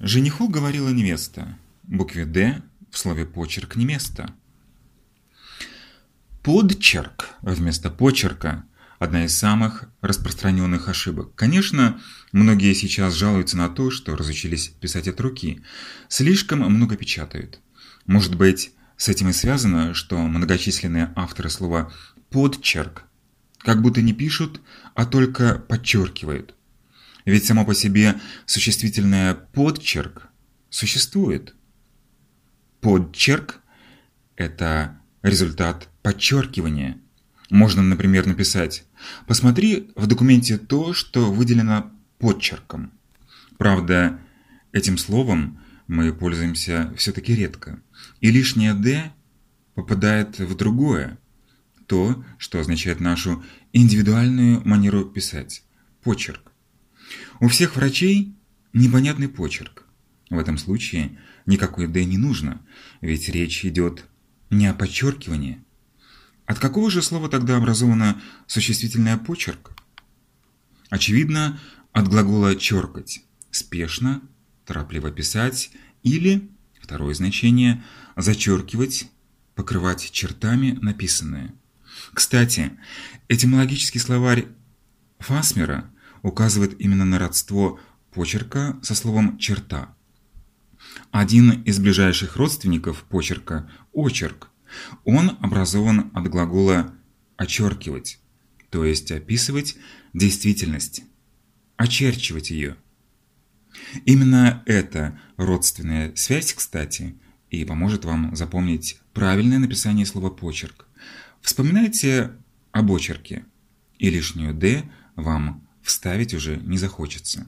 Жениху говорила невеста. Букве «Д» в слове «почерк» не место. Подчерк вместо почерка – одна из самых распространенных ошибок. Конечно, многие сейчас жалуются на то, что разучились писать от руки. Слишком много печатают. Может быть, с этим и связано, что многочисленные авторы слова «подчерк» как будто не пишут, а только подчеркивают. Ведь само по себе существительное «подчерк» существует. Подчерк – это результат подчеркивания. Можно, например, написать «Посмотри в документе то, что выделено подчерком». Правда, этим словом мы пользуемся все-таки редко, и лишнее «д» попадает в другое, то, что означает нашу индивидуальную манеру писать – почерк. У всех врачей непонятный почерк. В этом случае никакой «д» не нужно, ведь речь идет не о подчеркивании. От какого же слова тогда образовано существительное почерк? Очевидно, от глагола «черкать» – спешно, торопливо писать или, второе значение, зачеркивать, покрывать чертами написанное. Кстати, этимологический словарь Фасмера указывает именно на родство почерка со словом «черта». Один из ближайших родственников почерка – очерк. Он образован от глагола «очеркивать», то есть описывать действительность, очерчивать ее. Именно эта родственная связь, кстати, и поможет вам запомнить правильное написание слова «почерк». Вспоминайте об очерке, и лишнюю «д» вам вставить уже не захочется.